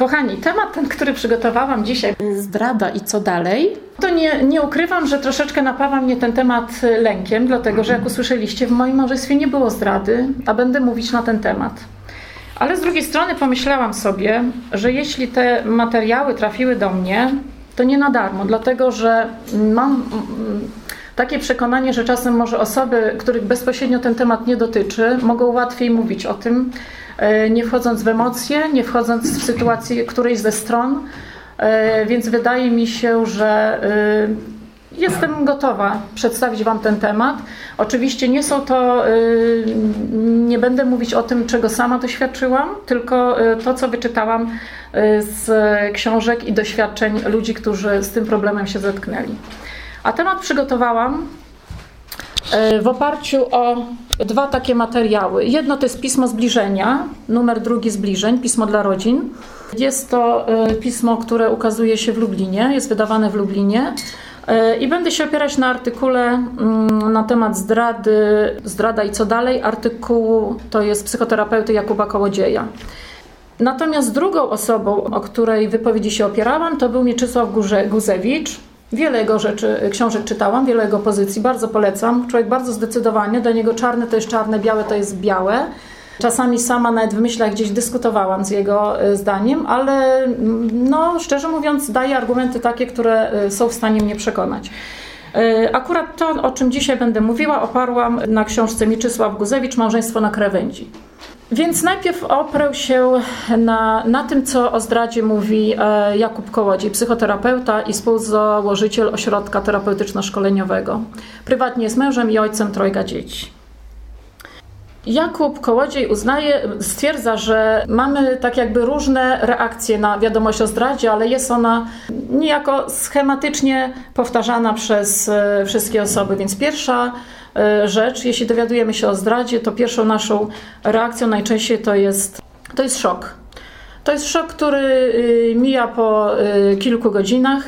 Kochani, temat ten, który przygotowałam dzisiaj, zdrada i co dalej, to nie, nie ukrywam, że troszeczkę napawa mnie ten temat lękiem, dlatego że jak usłyszeliście, w moim małżeństwie nie było zdrady, a będę mówić na ten temat. Ale z drugiej strony pomyślałam sobie, że jeśli te materiały trafiły do mnie, to nie na darmo, dlatego że mam mm, takie przekonanie, że czasem może osoby, których bezpośrednio ten temat nie dotyczy, mogą łatwiej mówić o tym, nie wchodząc w emocje, nie wchodząc w sytuację którejś ze stron. E, więc wydaje mi się, że e, Jestem gotowa przedstawić Wam ten temat. Oczywiście nie są to, nie będę mówić o tym, czego sama doświadczyłam, tylko to, co wyczytałam z książek i doświadczeń ludzi, którzy z tym problemem się zetknęli. A temat przygotowałam e, w oparciu o dwa takie materiały. Jedno to jest pismo zbliżenia, numer drugi zbliżeń, pismo dla rodzin. Jest to e, pismo, które ukazuje się w Lublinie, jest wydawane w Lublinie. E, I będę się opierać na artykule mm, na temat zdrady, zdrada i co dalej. Artykuł to jest psychoterapeuty Jakuba Kołodzieja. Natomiast drugą osobą, o której wypowiedzi się opierałam, to był Mieczysław Guzewicz, Wiele jego rzeczy, książek czytałam, wiele jego pozycji, bardzo polecam. Człowiek bardzo zdecydowany, dla niego czarne to jest czarne, białe to jest białe. Czasami sama nawet w myślach gdzieś dyskutowałam z jego e, zdaniem, ale no, szczerze mówiąc daje argumenty takie, które e, są w stanie mnie przekonać. E, akurat to, o czym dzisiaj będę mówiła, oparłam na książce Mieczysław Guzewicz Małżeństwo na krawędzi. Więc najpierw oprę się na, na tym, co o zdradzie mówi e, Jakub Kołodziej, psychoterapeuta i współzałożyciel ośrodka terapeutyczno-szkoleniowego. Prywatnie jest mężem i ojcem trojga dzieci. Jakub Kołodziej uznaje, stwierdza, że mamy tak jakby różne reakcje na wiadomość o zdradzie, ale jest ona niejako schematycznie powtarzana przez e, wszystkie osoby. Więc pierwsza rzecz. Jeśli dowiadujemy się o zdradzie, to pierwszą naszą reakcją najczęściej to jest, to jest szok. To jest szok, który y, mija po y, kilku godzinach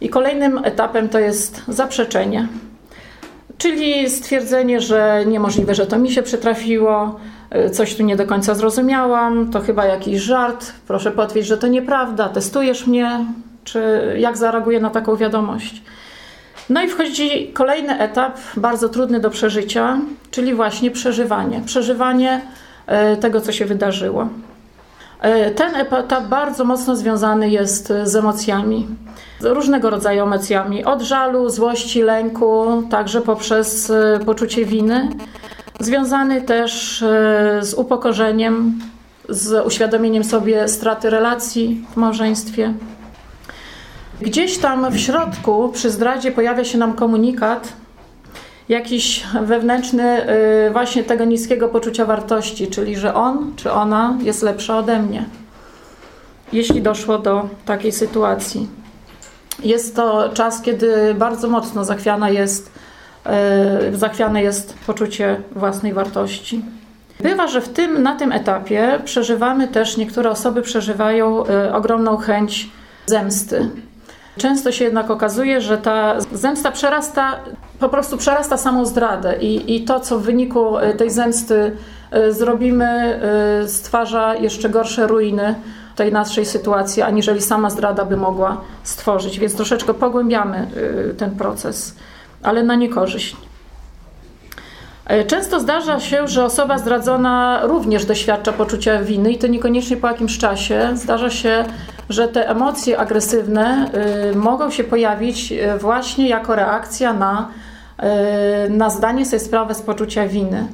i kolejnym etapem to jest zaprzeczenie. Czyli stwierdzenie, że niemożliwe, że to mi się przytrafiło, y, coś tu nie do końca zrozumiałam, to chyba jakiś żart, proszę potwierdzić, że to nieprawda, testujesz mnie, czy jak zareaguję na taką wiadomość. No i wchodzi kolejny etap, bardzo trudny do przeżycia, czyli właśnie przeżywanie. Przeżywanie e, tego, co się wydarzyło. E, ten etap bardzo mocno związany jest z emocjami, różnego rodzaju emocjami, od żalu, złości, lęku, także poprzez e, poczucie winy, związany też z upokorzeniem, z uświadomieniem sobie straty relacji w małżeństwie. Gdzieś tam w środku przy zdradzie pojawia się nam komunikat, jakiś wewnętrzny y, właśnie tego niskiego poczucia wartości, czyli że on czy ona jest lepsza ode mnie. Jeśli doszło do takiej sytuacji. Jest to czas, kiedy bardzo mocno zachwiana jest, y, zachwiane jest poczucie własnej wartości. Bywa, że w tym, na tym etapie przeżywamy też, niektóre osoby przeżywają y, ogromną chęć zemsty. Często się jednak okazuje, że ta zemsta przerasta, po prostu przerasta samą zdradę i, i to, co w wyniku e, tej zemsty e, zrobimy, e, stwarza jeszcze gorsze ruiny tej naszej sytuacji, aniżeli sama zdrada by mogła stworzyć. Więc troszeczkę pogłębiamy ten proces, ale na niekorzyść. Często zdarza się, że osoba zdradzona również doświadcza poczucia winy i to niekoniecznie po jakimś czasie. Zdarza się, że te emocje agresywne y, mogą się pojawić y, właśnie jako reakcja na, y, na zdanie sobie sprawy z poczucia winy.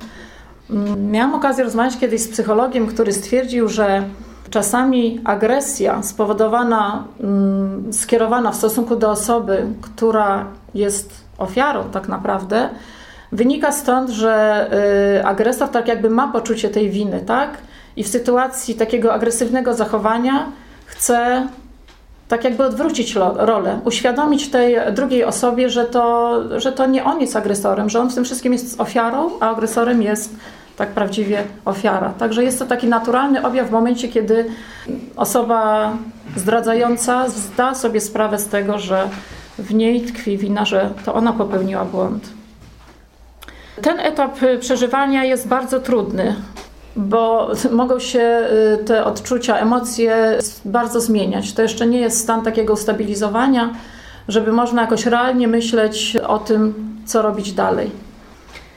Mm, miałam okazję rozmawiać kiedyś z psychologiem, który stwierdził, że czasami agresja spowodowana, mm, skierowana w stosunku do osoby, która jest ofiarą tak naprawdę, wynika stąd, że agresor tak jakby ma poczucie tej winy, tak? I w sytuacji takiego agresywnego zachowania chce tak jakby odwrócić rolę, uświadomić tej drugiej osobie, że to, że to nie on jest agresorem, że on w tym wszystkim jest ofiarą, a agresorem jest tak prawdziwie ofiara. Także jest to taki naturalny objaw w momencie, kiedy osoba zdradzająca zda sobie sprawę z tego, że w niej tkwi wina, że to ona popełniła błąd. Ten etap przeżywania jest bardzo trudny. bo mogą się y, te odczucia, emocje bardzo zmieniać. To jeszcze nie jest stan takiego ustabilizowania, żeby można jakoś realnie myśleć o tym, co robić dalej.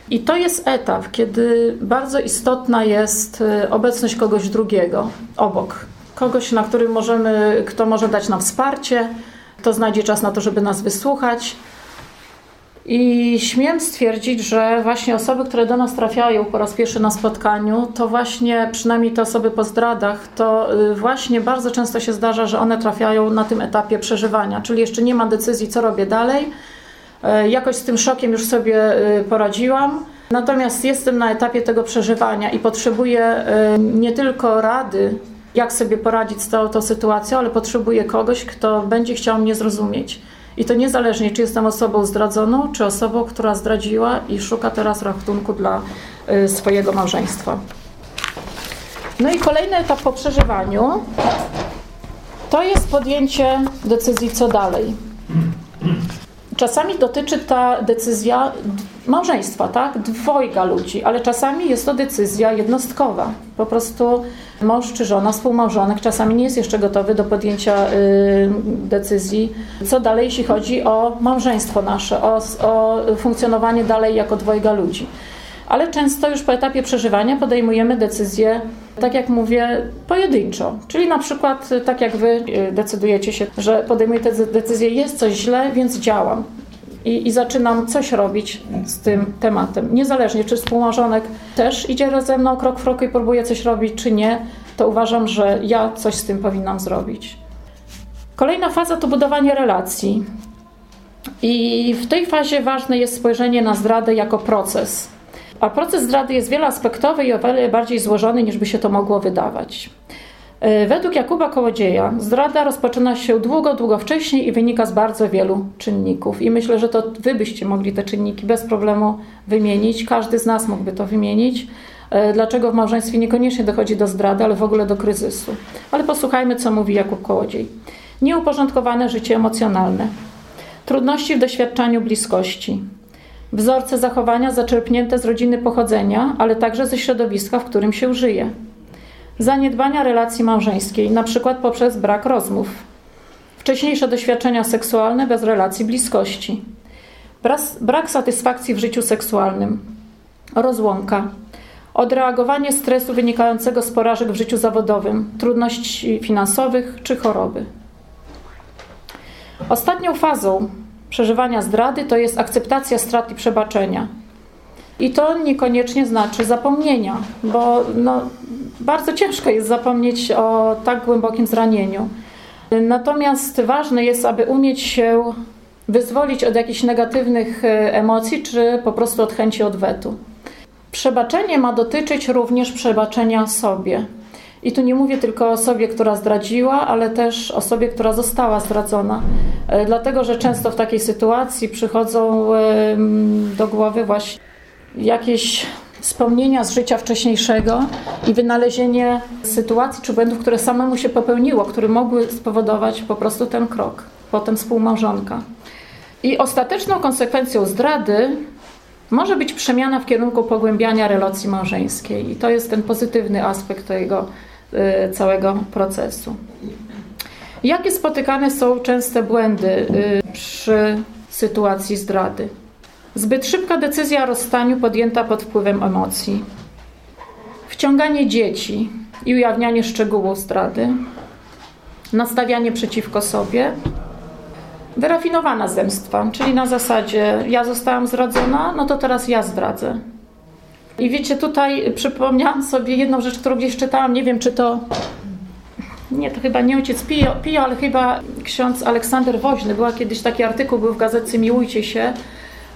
I to jest etap, kiedy bardzo istotna jest y, obecność kogoś drugiego obok. Kogoś, na którym możemy, kto może dać nam wsparcie, kto znajdzie czas na to, żeby nas wysłuchać. I śmiem stwierdzić, że właśnie osoby, które do nas trafiają po raz pierwszy na spotkaniu, to właśnie przynajmniej te osoby po zdradach, to y, właśnie bardzo często się zdarza, że one trafiają na tym etapie przeżywania, czyli jeszcze nie ma decyzji, co robię dalej. Y, jakoś z tym szokiem już sobie y, poradziłam. Natomiast jestem na etapie tego przeżywania i potrzebuję nie tylko rady, jak sobie poradzić z tą, tą sytuacją, ale potrzebuję kogoś, kto będzie chciał mnie zrozumieć. I to niezależnie, czy jestem osobą zdradzoną, czy osobą, która zdradziła i szuka teraz rachunku dla y, swojego małżeństwa. No i kolejny etap po przeżywaniu to jest podjęcie decyzji, co dalej. Czasami dotyczy ta decyzja małżeństwa, tak? Dwojga ludzi, ale czasami jest to decyzja jednostkowa. Po prostu mąż czy żona, współmałżonek czasami nie jest jeszcze gotowy do podjęcia y, decyzji, co dalej, jeśli chodzi o małżeństwo nasze, o, o funkcjonowanie dalej jako dwojga ludzi ale często już po etapie przeżywania podejmujemy decyzje, tak jak mówię, pojedynczo. Czyli na przykład tak jak wy y, decydujecie się, że podejmuję tę decyzję, jest coś źle, więc działam. I, I, zaczynam coś robić z tym tematem. Niezależnie, czy współmałżonek też idzie ze mną krok w krok i próbuje coś robić, czy nie, to uważam, że ja coś z tym powinnam zrobić. Kolejna faza to budowanie relacji. I w tej fazie ważne jest spojrzenie na zdradę jako proces. A proces zdrady jest wieloaspektowy i o wiele bardziej złożony, niż by się to mogło wydawać. E, według Jakuba Kołodzieja zdrada rozpoczyna się długo, długo wcześniej i wynika z bardzo wielu czynników. I myślę, że to wy byście mogli te czynniki bez problemu wymienić. Każdy z nas mógłby to wymienić. E, dlaczego w małżeństwie niekoniecznie dochodzi do zdrady, ale w ogóle do kryzysu. Ale posłuchajmy, co mówi Jakub Kołodziej. Nieuporządkowane życie emocjonalne. Trudności w doświadczaniu bliskości wzorce zachowania zaczerpnięte z rodziny pochodzenia, ale także ze środowiska, w którym się żyje. Zaniedbania relacji małżeńskiej, np. poprzez brak rozmów. Wcześniejsze doświadczenia seksualne bez relacji bliskości. Brak satysfakcji w życiu seksualnym. Rozłąka. Odreagowanie stresu wynikającego z porażek w życiu zawodowym, trudności finansowych czy choroby. Ostatnią fazą przeżywania zdrady to jest akceptacja strat i przebaczenia. I to niekoniecznie znaczy zapomnienia, bo no, bardzo ciężko jest zapomnieć o tak głębokim zranieniu. Natomiast ważne jest, aby umieć się wyzwolić od jakichś negatywnych e, emocji, czy po prostu od chęci odwetu. Przebaczenie ma dotyczyć również przebaczenia sobie. I tu nie mówię tylko o osobie, która zdradziła, ale też osobie, która została zdradzona. E, dlatego, że często w takiej sytuacji przychodzą do głowy właśnie jakieś wspomnienia z życia wcześniejszego i wynalezienie sytuacji czy błędów, które samemu się popełniło, które mogły spowodować po prostu ten krok, potem współmałżonka. I ostateczną konsekwencją zdrady może być przemiana w kierunku pogłębiania relacji małżeńskiej. I to jest ten pozytywny aspekt tego całego procesu. Jakie spotykane są częste błędy y, przy sytuacji zdrady? Zbyt szybka decyzja o rozstaniu podjęta pod wpływem emocji. Wciąganie dzieci i ujawnianie szczegółów zdrady. Nastawianie przeciwko sobie. Wyrafinowana zemstwa, czyli na zasadzie ja zostałam zdradzona, no to teraz ja zdradzę. I wiecie, tutaj przypomniałam sobie jedną rzecz, którą gdzieś czytałam, nie wiem czy to nie, to chyba nie ojciec Pio, ale chyba ksiądz Aleksander Woźny. Była kiedyś taki artykuł, był w gazecie Miłujcie się.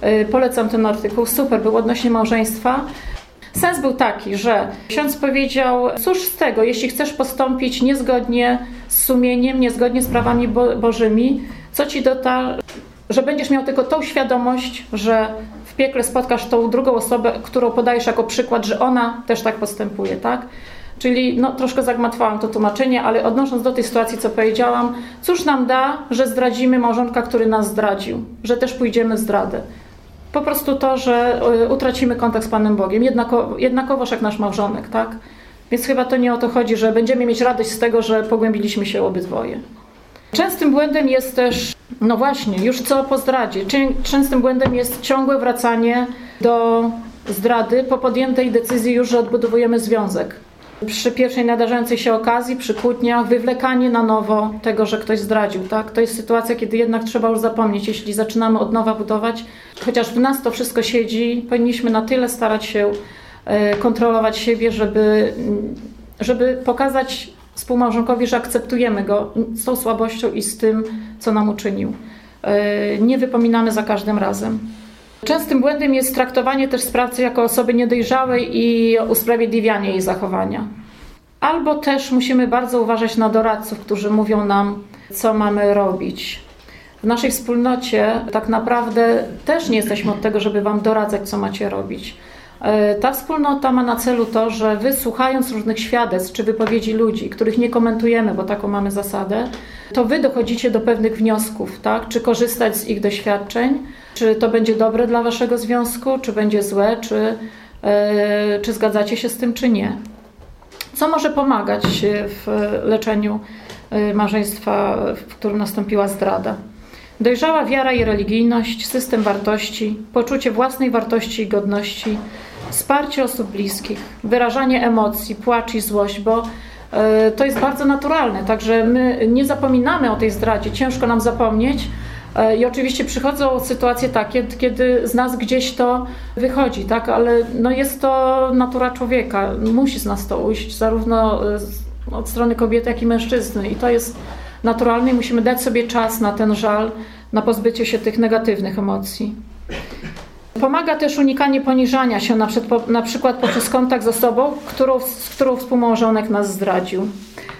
Y, polecam ten artykuł, super, był odnośnie małżeństwa. Sens był taki, że ksiądz powiedział, cóż z tego, jeśli chcesz postąpić niezgodnie z sumieniem, niezgodnie z prawami bo bożymi, co ci ta, że będziesz miał tylko tą świadomość, że piekle spotkasz tą drugą osobę, którą podajesz jako przykład, że ona też tak postępuje, tak? Czyli no, troszkę zagmatwałam to tłumaczenie, ale odnosząc do tej sytuacji, co powiedziałam, cóż nam da, że zdradzimy małżonka, który nas zdradził, że też pójdziemy w zdradę. po prostu to, że utracimy kontakt z Panem Bogiem, jednako, jednakowoż jak nasz małżonek, tak? Więc chyba to nie o to chodzi, że będziemy mieć radość z tego, że pogłębiliśmy się obydwoje. Częstym błędem jest też, no właśnie, już co po zdradzie. Częstym błędem jest ciągłe wracanie do zdrady po podjętej decyzji już, że odbudowujemy związek. Przy pierwszej nadarzającej się okazji, przy kłótniach, wywlekanie na nowo tego, że ktoś zdradził. Tak? To jest sytuacja, kiedy jednak trzeba już zapomnieć. Jeśli zaczynamy od nowa budować, chociaż w nas to wszystko siedzi, powinniśmy na tyle starać się e, kontrolować siebie, żeby, żeby pokazać współmałżonkowi, że akceptujemy go z tą słabością i z tym, co nam uczynił. E, nie wypominamy za każdym razem. Częstym błędem jest traktowanie też sprawcy jako osoby niedojrzałej i usprawiedliwianie jej zachowania. Albo też musimy bardzo uważać na doradców, którzy mówią nam, co mamy robić. W naszej wspólnocie tak naprawdę też nie jesteśmy od tego, żeby Wam doradzać, co macie robić. E, ta wspólnota ma na celu to, że wysłuchając różnych świadectw czy wypowiedzi ludzi, których nie komentujemy, bo taką mamy zasadę, to wy dochodzicie do pewnych wniosków, tak? Czy korzystać z ich doświadczeń, czy to będzie dobre dla waszego związku, czy będzie złe, czy, yy, czy zgadzacie się z tym, czy nie. Co może pomagać w leczeniu e, małżeństwa, w którym nastąpiła zdrada? Dojrzała wiara i religijność, system wartości, poczucie własnej wartości i godności, wsparcie osób bliskich, wyrażanie emocji, płacz i złość, bo e, to jest bardzo naturalne. Także my nie zapominamy o tej zdradzie, ciężko nam zapomnieć. E, I oczywiście przychodzą sytuacje takie, kiedy z nas gdzieś to wychodzi, tak? ale no jest to natura człowieka. Musi z nas to ujść, zarówno od strony kobiety, jak i mężczyzny. I to jest naturalne i musimy dać sobie czas na ten żal, na pozbycie się tych negatywnych emocji. Pomaga też unikanie poniżania się, na przykład poprzez kontakt z osobą, którą, z którą współmałżonek nas zdradził,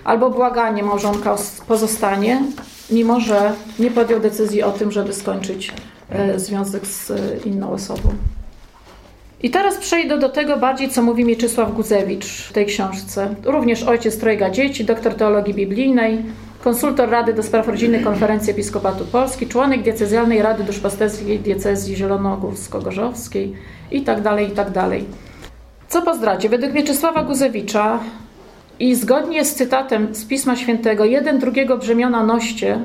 albo błaganie małżonka o pozostanie, mimo że nie podjął decyzji o tym, żeby skończyć e, związek z inną osobą. I teraz przejdę do tego bardziej, co mówi Mieczysław Gudzewicz w tej książce. Również ojciec trojga dzieci, doktor teologii biblijnej, konsultor Rady do Spraw Rodziny Konferencji Episkopatu Polski, członek diecezjalnej Rady Duszpasterskiej Diecezji Zielonogórsko-Gorzowskiej itd., tak itd. Tak Co po zdradzie? Według Mieczysława Guzewicza i zgodnie z cytatem z Pisma Świętego, jeden drugiego brzemiona noście,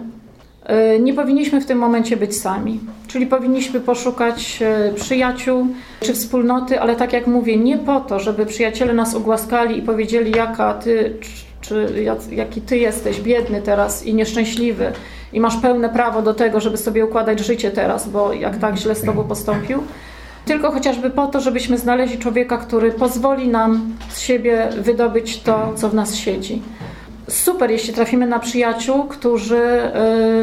y, nie powinniśmy w tym momencie być sami. Czyli powinniśmy poszukać y, przyjaciół czy wspólnoty, ale tak jak mówię, nie po to, żeby przyjaciele nas ugłaskali i powiedzieli, jaka ty czy jaki ty jesteś biedny teraz i nieszczęśliwy i masz pełne prawo do tego, żeby sobie układać życie teraz, bo jak tak źle z tobą postąpił, tylko chociażby po to, żebyśmy znaleźli człowieka, który pozwoli nam z siebie wydobyć to, co w nas siedzi. Super, jeśli trafimy na przyjaciół, którzy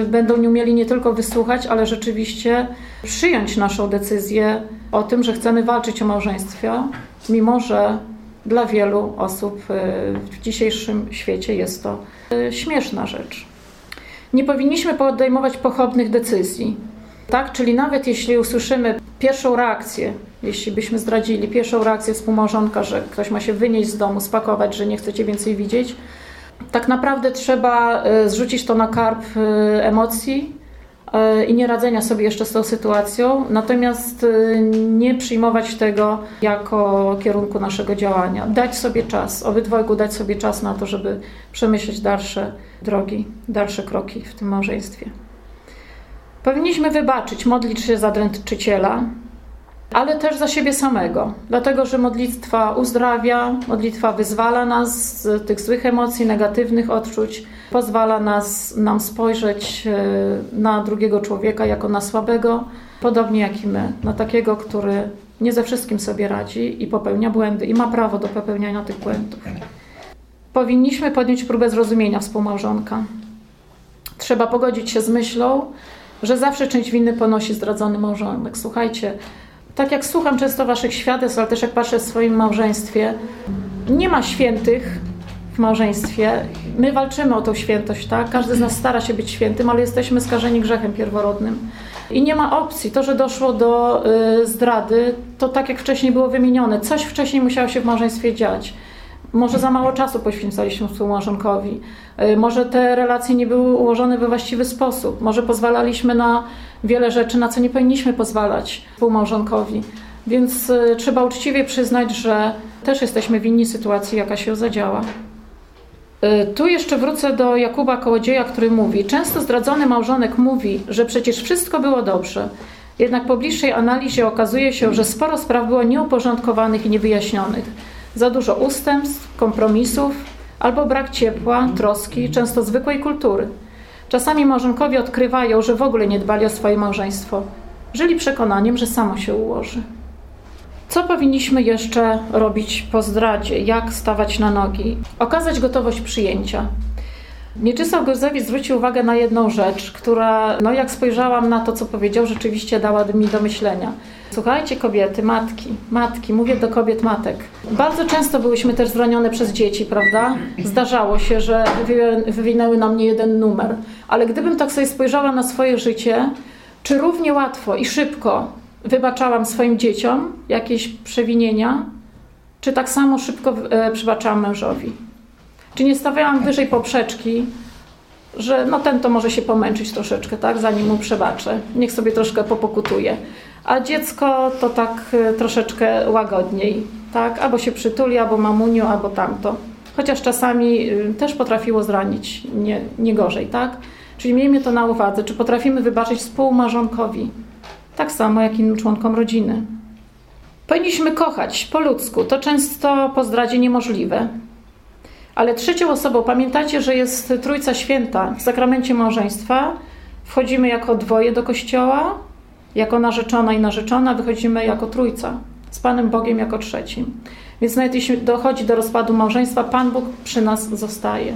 y, będą nie umieli nie tylko wysłuchać, ale rzeczywiście przyjąć naszą decyzję o tym, że chcemy walczyć o małżeństwie, mimo że dla wielu osób y, w dzisiejszym świecie jest to y, śmieszna rzecz. Nie powinniśmy podejmować pochopnych decyzji. Tak? Czyli nawet jeśli usłyszymy pierwszą reakcję, jeśli byśmy zdradzili pierwszą reakcję współmałżonka, że ktoś ma się wynieść z domu, spakować, że nie chcecie więcej widzieć, tak naprawdę trzeba y, zrzucić to na karp emocji i nie radzenia sobie jeszcze z tą sytuacją, natomiast e, nie przyjmować tego jako kierunku naszego działania. Dać sobie czas, obydwojgu dać sobie czas na to, żeby przemyśleć dalsze drogi, dalsze kroki w tym małżeństwie. Powinniśmy wybaczyć, modlić się za dręczyciela, ale też za siebie samego, dlatego że modlitwa uzdrawia, modlitwa wyzwala nas z tych złych emocji, negatywnych odczuć, pozwala nas, nam spojrzeć e, na drugiego człowieka jako na słabego, podobnie jak i my, na takiego, który nie ze wszystkim sobie radzi i popełnia błędy i ma prawo do popełniania tych błędów. Powinniśmy podjąć próbę zrozumienia współmałżonka. Trzeba pogodzić się z myślą, że zawsze część winy ponosi zdradzony małżonek. Słuchajcie, tak jak słucham często Waszych świadectw, ale też jak patrzę w swoim małżeństwie, nie ma świętych w małżeństwie. My walczymy o tą świętość, tak? Każdy z nas stara się być świętym, ale jesteśmy skażeni grzechem pierworodnym. I nie ma opcji. To, że doszło do y, zdrady, to tak jak wcześniej było wymienione, coś wcześniej musiało się w małżeństwie dziać. Może za mało czasu poświęcaliśmy współmałżonkowi. Y, może te relacje nie były ułożone we właściwy sposób. Może pozwalaliśmy na wiele rzeczy, na co nie powinniśmy pozwalać współmałżonkowi. Więc y, trzeba uczciwie przyznać, że też jesteśmy winni sytuacji, jaka się zadziała. Y, tu jeszcze wrócę do Jakuba Kołodzieja, który mówi: Często zdradzony małżonek mówi, że przecież wszystko było dobrze. Jednak po bliższej analizie okazuje się, że sporo spraw było nieuporządkowanych i niewyjaśnionych. Za dużo ustępstw, kompromisów albo brak ciepła, troski, często zwykłej kultury. Czasami małżonkowie odkrywają, że w ogóle nie dbali o swoje małżeństwo. Żyli przekonaniem, że samo się ułoży. Co powinniśmy jeszcze robić po zdradzie? Jak stawać na nogi? Okazać gotowość przyjęcia. Mieczysław Gozewicz zwrócił uwagę na jedną rzecz, która, no jak spojrzałam na to, co powiedział, rzeczywiście dała mi do myślenia. Słuchajcie, kobiety, matki, matki, mówię do kobiet, matek. Bardzo często byłyśmy też zranione przez dzieci, prawda? Zdarzało się, że wywinęły na mnie jeden numer. Ale gdybym tak sobie spojrzała na swoje życie, czy równie łatwo i szybko wybaczałam swoim dzieciom jakieś przewinienia, czy tak samo szybko e, przebaczałam mężowi? Czy nie stawiałam wyżej poprzeczki, że no ten to może się pomęczyć troszeczkę, tak, zanim mu przebaczę. Niech sobie troszkę popokutuje. A dziecko to tak e, troszeczkę łagodniej, tak, albo się przytuli, albo mamuniu, albo tamto. Chociaż czasami y, też potrafiło zranić, nie, nie gorzej, tak? Czyli miejmy to na uwadze, czy potrafimy wybaczyć współmarzonkowi, tak samo jak innym członkom rodziny. Powinniśmy kochać po ludzku, to często po zdradzie niemożliwe. Ale trzecią osobą, pamiętacie, że jest Trójca Święta w sakramencie małżeństwa. Wchodzimy jako dwoje do kościoła, jako narzeczona i narzeczona, wychodzimy jako trójca, z Panem Bogiem jako trzecim. Więc nawet jeśli dochodzi do rozpadu małżeństwa, Pan Bóg przy nas zostaje.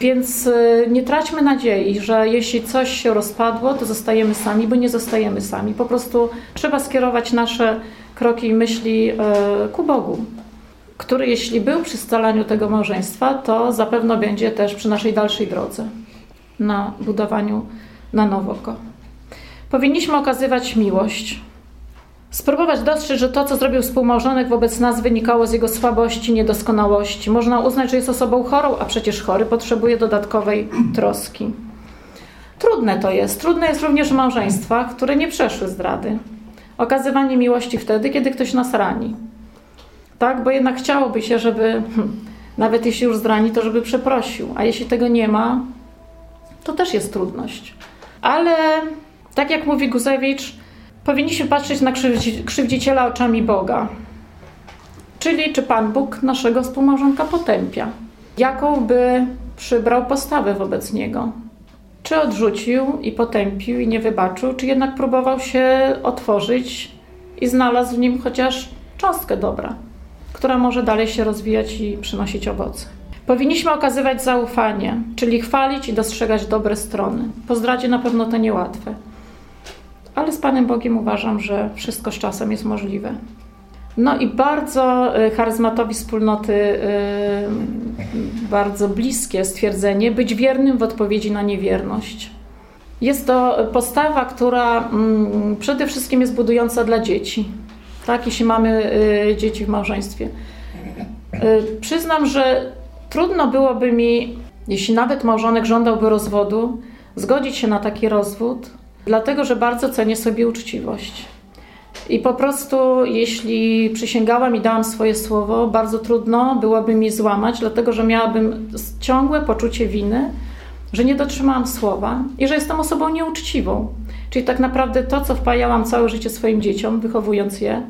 Więc y, nie traćmy nadziei, że jeśli coś się rozpadło, to zostajemy sami, bo nie zostajemy sami. Po prostu trzeba skierować nasze kroki i myśli y, ku Bogu, który jeśli był przy scalaniu tego małżeństwa, to zapewne będzie też przy naszej dalszej drodze na budowaniu na nowo go. Powinniśmy okazywać miłość. Spróbować dostrzec, że to, co zrobił współmałżonek wobec nas, wynikało z jego słabości, niedoskonałości. Można uznać, że jest osobą chorą, a przecież chory potrzebuje dodatkowej troski. Trudne to jest. Trudne jest również w małżeństwach, które nie przeszły zdrady. Okazywanie miłości wtedy, kiedy ktoś nas rani tak? Bo jednak chciałoby się, żeby hmm, nawet jeśli już zrani, to żeby przeprosił, a jeśli tego nie ma, to też jest trudność. Ale tak jak mówi Guzewicz, powinniśmy patrzeć na krzywdziciela oczami Boga. Czyli czy Pan Bóg naszego współmałżonka potępia? Jaką by przybrał postawę wobec niego? Czy odrzucił i potępił i nie wybaczył, czy jednak próbował się otworzyć i znalazł w nim chociaż cząstkę dobra? która może dalej się rozwijać i przynosić owoce. Powinniśmy okazywać zaufanie, czyli chwalić i dostrzegać dobre strony. Po zdradzie na pewno to niełatwe. Ale z Panem Bogiem uważam, że wszystko z czasem jest możliwe. No i bardzo y, charyzmatowi wspólnoty, y, bardzo bliskie stwierdzenie, być wiernym w odpowiedzi na niewierność. Jest to postawa, która mm, przede wszystkim jest budująca dla dzieci tak, jeśli mamy y, dzieci w małżeństwie. Przyznam, że trudno byłoby mi, jeśli nawet małżonek żądałby rozwodu, zgodzić się na taki rozwód, dlatego że bardzo cenię sobie uczciwość. I po prostu, jeśli przysięgałam i dałam swoje słowo, bardzo trudno byłoby mi złamać, dlatego że miałabym ciągłe poczucie winy, że nie dotrzymałam słowa i że jestem osobą nieuczciwą. Czyli tak naprawdę to, co wpajałam całe życie swoim dzieciom, wychowując je,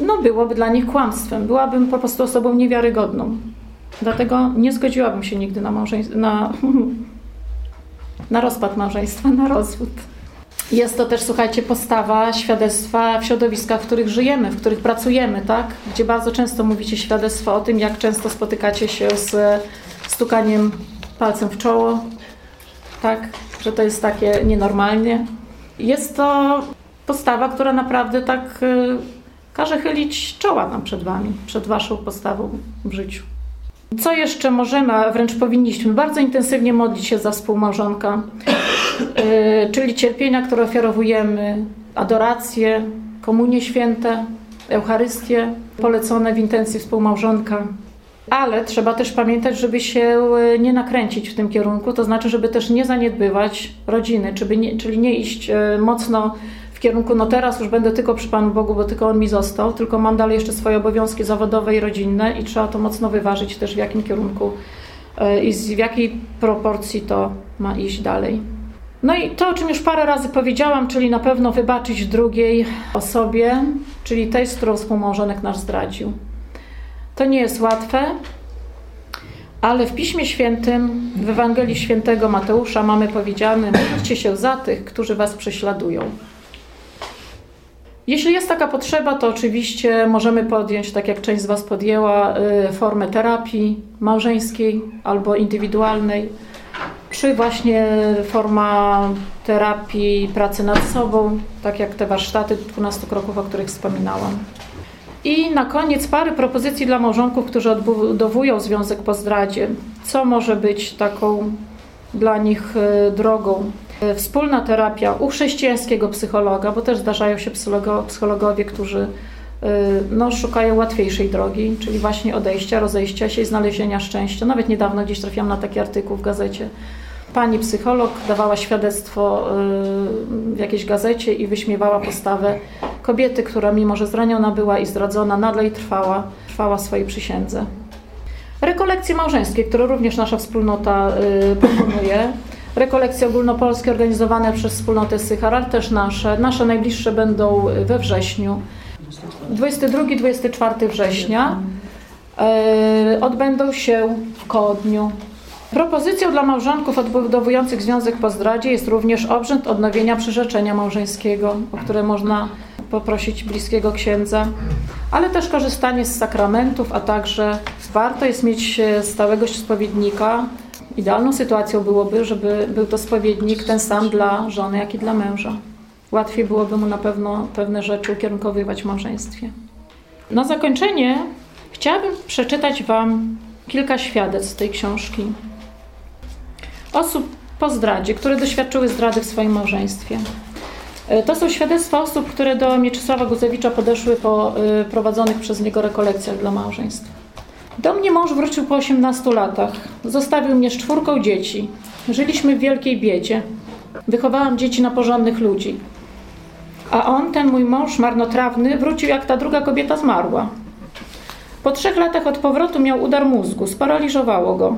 no byłoby dla nich kłamstwem. Byłabym po prostu osobą niewiarygodną. Dlatego nie zgodziłabym się nigdy na, małżeństwo, na, na rozpad małżeństwa, na rozwód. Jest to też, słuchajcie, postawa świadectwa w środowiskach, w których żyjemy, w których pracujemy, tak? Gdzie bardzo często mówicie świadectwo o tym, jak często spotykacie się z stukaniem palcem w czoło, tak? Że to jest takie nienormalnie. Jest to postawa, która naprawdę tak y, każe chylić czoła nam przed Wami, przed Waszą postawą w życiu. Co jeszcze możemy, a wręcz powinniśmy bardzo intensywnie modlić się za współmałżonka, yy, czyli cierpienia, które ofiarowujemy, adorację, komunie święte, Eucharystię polecone w intencji współmałżonka. Ale trzeba też pamiętać, żeby się e, nie nakręcić w tym kierunku, to znaczy, żeby też nie zaniedbywać rodziny, czyli nie, czyli nie iść e, mocno w kierunku, no teraz już będę tylko przy Panu Bogu, bo tylko On mi został, tylko mam dalej jeszcze swoje obowiązki zawodowe i rodzinne i trzeba to mocno wyważyć też w jakim kierunku e, i w jakiej proporcji to ma iść dalej. No i to, o czym już parę razy powiedziałam, czyli na pewno wybaczyć drugiej osobie, czyli tej, z którą współmałżonek nasz zdradził. To nie jest łatwe, ale w Piśmie Świętym, w Ewangelii Świętego Mateusza mamy powiedziane: módlcie się za tych, którzy was prześladują. Jeśli jest taka potrzeba, to oczywiście możemy podjąć, tak jak część z Was podjęła, y, formę terapii małżeńskiej albo indywidualnej, czy właśnie forma terapii pracy nad sobą, tak jak te warsztaty 12 kroków, o których wspominałam. I na koniec parę propozycji dla małżonków, którzy odbudowują związek po zdradzie. Co może być taką dla nich y, drogą? Y, wspólna terapia u chrześcijańskiego psychologa, bo też zdarzają się psychologowie, którzy y, no, szukają łatwiejszej drogi, czyli właśnie odejścia, rozejścia się i znalezienia szczęścia. Nawet niedawno gdzieś trafiłam na taki artykuł w gazecie. Pani psycholog dawała świadectwo w jakiejś gazecie i wyśmiewała postawę kobiety, która mimo, że zraniona była i zdradzona, nadal trwała, trwała swojej przysiędze. Rekolekcje małżeńskie, które również nasza wspólnota proponuje. Rekolekcje ogólnopolskie organizowane przez wspólnotę Sychar, ale też nasze. Nasze najbliższe będą we wrześniu. 22-24 września y, odbędą się w Kodniu. Propozycją dla małżonków odbudowujących związek po zdradzie jest również obrzęd odnowienia przyrzeczenia małżeńskiego, o które można poprosić bliskiego księdza, ale też korzystanie z sakramentów, a także warto jest mieć stałego spowiednika. Idealną sytuacją byłoby, żeby był to spowiednik ten sam dla żony, jak i dla męża. Łatwiej byłoby mu na pewno pewne rzeczy ukierunkowywać w małżeństwie. Na zakończenie chciałabym przeczytać Wam kilka świadectw tej książki. Osób po zdradzie, które doświadczyły zdrady w swoim małżeństwie. E, to są świadectwa osób, które do Mieczysława Guzewicza podeszły po e, prowadzonych przez niego rekolekcjach dla małżeństw. Do mnie mąż wrócił po 18 latach. Zostawił mnie z czwórką dzieci. Żyliśmy w wielkiej biedzie. Wychowałam dzieci na porządnych ludzi. A on, ten mój mąż marnotrawny, wrócił jak ta druga kobieta zmarła. Po trzech latach od powrotu miał udar mózgu, sparaliżowało go.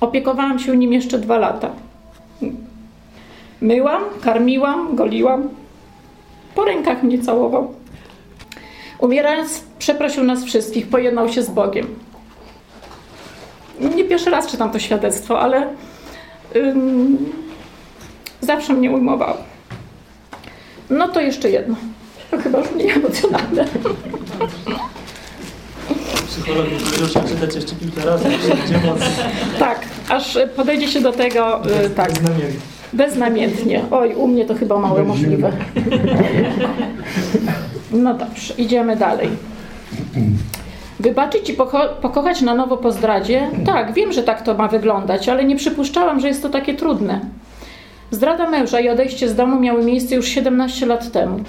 Opiekowałam się nim jeszcze dwa lata. Myłam, karmiłam, goliłam. Po rękach mnie całował. Umierając, przeprosił nas wszystkich, pojednał się z Bogiem. Nie pierwszy raz czytam to świadectwo, ale ym, zawsze mnie ujmował. No to jeszcze jedno. To chyba już mniej emocjonalne. Psychologii proszę czytać jeszcze kilka razy, Tak, aż podejdzie się do tego y, tak. Beznamiętnie. Oj, u mnie to chyba mało możliwe. No dobrze, idziemy dalej. Wybaczyć i poko pokochać na nowo po zdradzie? Tak, wiem, że tak to ma wyglądać, ale nie przypuszczałam, że jest to takie trudne. Zdrada męża i odejście z domu miały miejsce już 17 lat temu.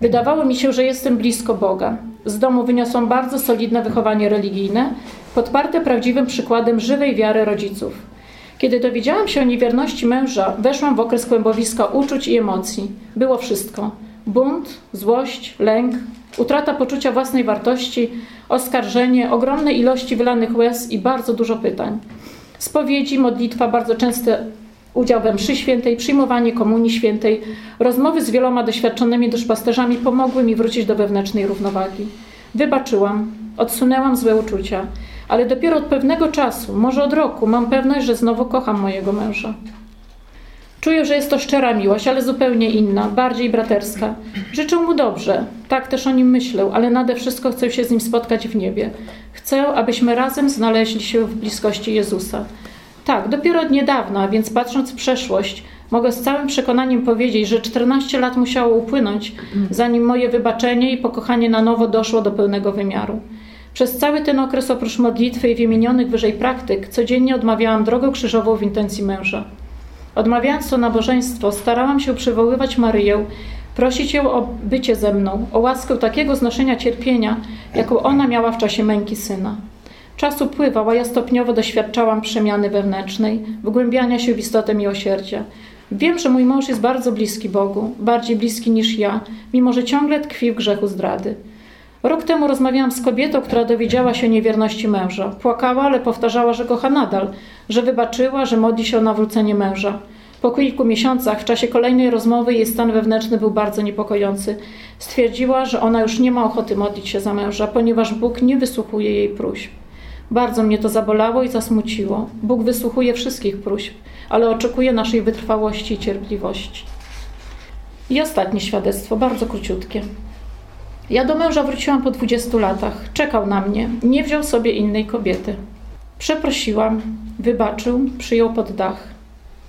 Wydawało mi się, że jestem blisko Boga. Z domu wyniosłam bardzo solidne wychowanie religijne, podparte prawdziwym przykładem żywej wiary rodziców. Kiedy dowiedziałam się o niewierności męża, weszłam w okres kłębowiska uczuć i emocji. Było wszystko: bunt, złość, lęk, utrata poczucia własnej wartości, oskarżenie, ogromne ilości wylanych łez i bardzo dużo pytań. Spowiedzi, modlitwa, bardzo częste udział we mszy świętej, przyjmowanie komunii świętej, rozmowy z wieloma doświadczonymi duszpasterzami pomogły mi wrócić do wewnętrznej równowagi. Wybaczyłam, odsunęłam złe uczucia ale dopiero od pewnego czasu, może od roku, mam pewność, że znowu kocham mojego męża. Czuję, że jest to szczera miłość, ale zupełnie inna, bardziej braterska. Życzę mu dobrze, tak też o nim myślę, ale nade wszystko chcę się z nim spotkać w niebie. Chcę, abyśmy razem znaleźli się w bliskości Jezusa. Tak, dopiero od niedawna, więc patrząc w przeszłość, mogę z całym przekonaniem powiedzieć, że 14 lat musiało upłynąć, zanim moje wybaczenie i pokochanie na nowo doszło do pełnego wymiaru. Przez cały ten okres, oprócz modlitwy i wymienionych wyżej praktyk, codziennie odmawiałam drogę krzyżową w intencji męża. Odmawiając to nabożeństwo, starałam się przywoływać Maryję, prosić ją o bycie ze mną, o łaskę takiego znoszenia cierpienia, jaką ona miała w czasie męki syna. Czas upływał, a ja stopniowo doświadczałam przemiany wewnętrznej, wgłębiania się w istotę miłosierdzia. Wiem, że mój mąż jest bardzo bliski Bogu, bardziej bliski niż ja, mimo że ciągle tkwi w grzechu zdrady. Rok temu rozmawiałam z kobietą, która dowiedziała się niewierności męża. Płakała, ale powtarzała, że kocha nadal, że wybaczyła, że modli się o nawrócenie męża. Po kilku miesiącach, w czasie kolejnej rozmowy, jej stan wewnętrzny był bardzo niepokojący. Stwierdziła, że ona już nie ma ochoty modlić się za męża, ponieważ Bóg nie wysłuchuje jej próśb. Bardzo mnie to zabolało i zasmuciło. Bóg wysłuchuje wszystkich próśb, ale oczekuje naszej wytrwałości i cierpliwości. I ostatnie świadectwo, bardzo króciutkie. Ja do męża wróciłam po 20 latach. Czekał na mnie. Nie wziął sobie innej kobiety. Przeprosiłam, wybaczył, przyjął pod dach.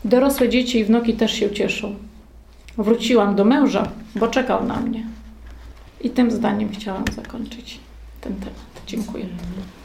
Dorosłe dzieci i wnuki też się cieszą. Wróciłam do męża, bo czekał na mnie. I tym zdaniem chciałam zakończyć ten temat. Dziękuję.